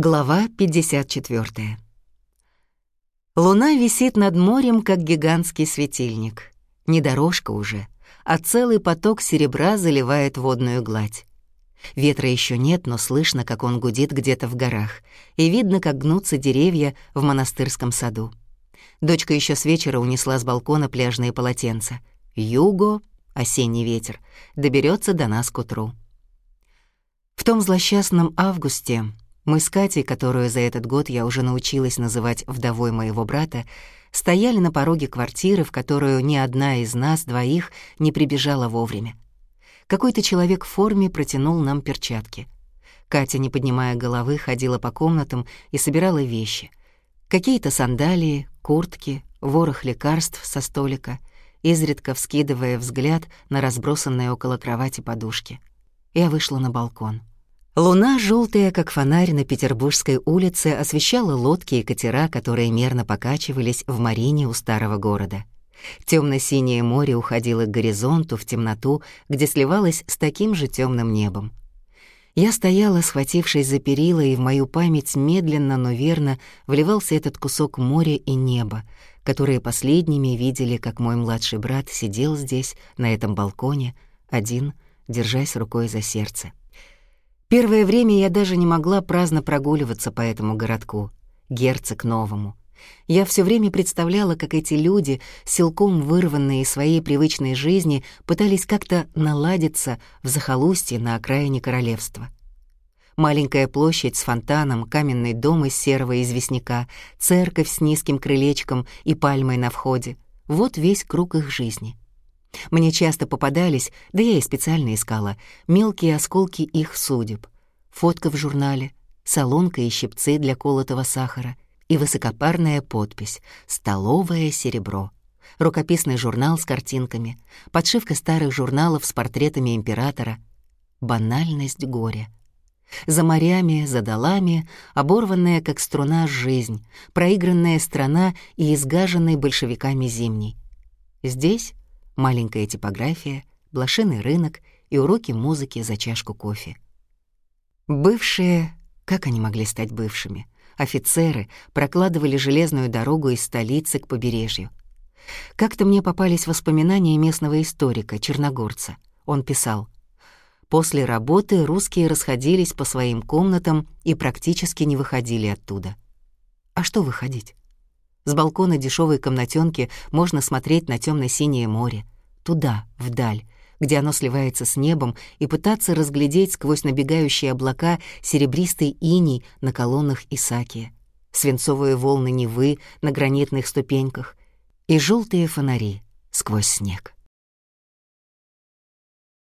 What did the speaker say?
Глава 54. Луна висит над морем, как гигантский светильник. Не дорожка уже, а целый поток серебра заливает водную гладь. Ветра еще нет, но слышно, как он гудит где-то в горах, и видно, как гнутся деревья в монастырском саду. Дочка еще с вечера унесла с балкона пляжные полотенца. Юго, осенний ветер, доберется до нас к утру. В том злосчастном августе мы с Катей, которую за этот год я уже научилась называть вдовой моего брата, стояли на пороге квартиры, в которую ни одна из нас двоих не прибежала вовремя. Какой-то человек в форме протянул нам перчатки. Катя, не поднимая головы, ходила по комнатам и собирала вещи. Какие-то сандалии, куртки, ворох лекарств со столика, изредка вскидывая взгляд на разбросанные около кровати подушки. Я вышла на балкон. Луна, желтая, как фонарь на Петербургской улице, освещала лодки и катера, которые мерно покачивались в марине у старого города. Темно-синее море уходило к горизонту в темноту, где сливалось с таким же темным небом. Я стояла, схватившись за перила, и в мою память медленно, но верно вливался этот кусок моря и неба, которые последними видели, как мой младший брат сидел здесь, на этом балконе, один, держась рукой за сердце. Первое время я даже не могла праздно прогуливаться по этому городку, герцог новому. Я все время представляла, как эти люди, силком вырванные из своей привычной жизни, пытались как-то наладиться в захолустье на окраине королевства. Маленькая площадь с фонтаном, каменный дом из серого известняка, церковь с низким крылечком и пальмой на входе — вот весь круг их жизни — мне часто попадались, да я и специально искала, мелкие осколки их судеб. Фотка в журнале, солонка и щипцы для колотого сахара и высокопарная подпись «Столовое серебро». Рукописный журнал с картинками, подшивка старых журналов с портретами императора. Банальность горя. За морями, за долами, оборванная, как струна, жизнь, проигранная страна и изгаженный большевиками зимний. Здесь маленькая типография, блошиный рынок и уроки музыки за чашку кофе. Бывшие, как они могли стать бывшими, офицеры прокладывали железную дорогу из столицы к побережью. Как-то мне попались воспоминания местного историка, черногорца. Он писал, «После работы русские расходились по своим комнатам и практически не выходили оттуда». А что выходить? С балкона дешевой комнатенки можно смотреть на темно-синее море, туда, вдаль, где оно сливается с небом, и пытаться разглядеть сквозь набегающие облака серебристый иней на колоннах Исакия, свинцовые волны Невы на гранитных ступеньках и желтые фонари сквозь снег.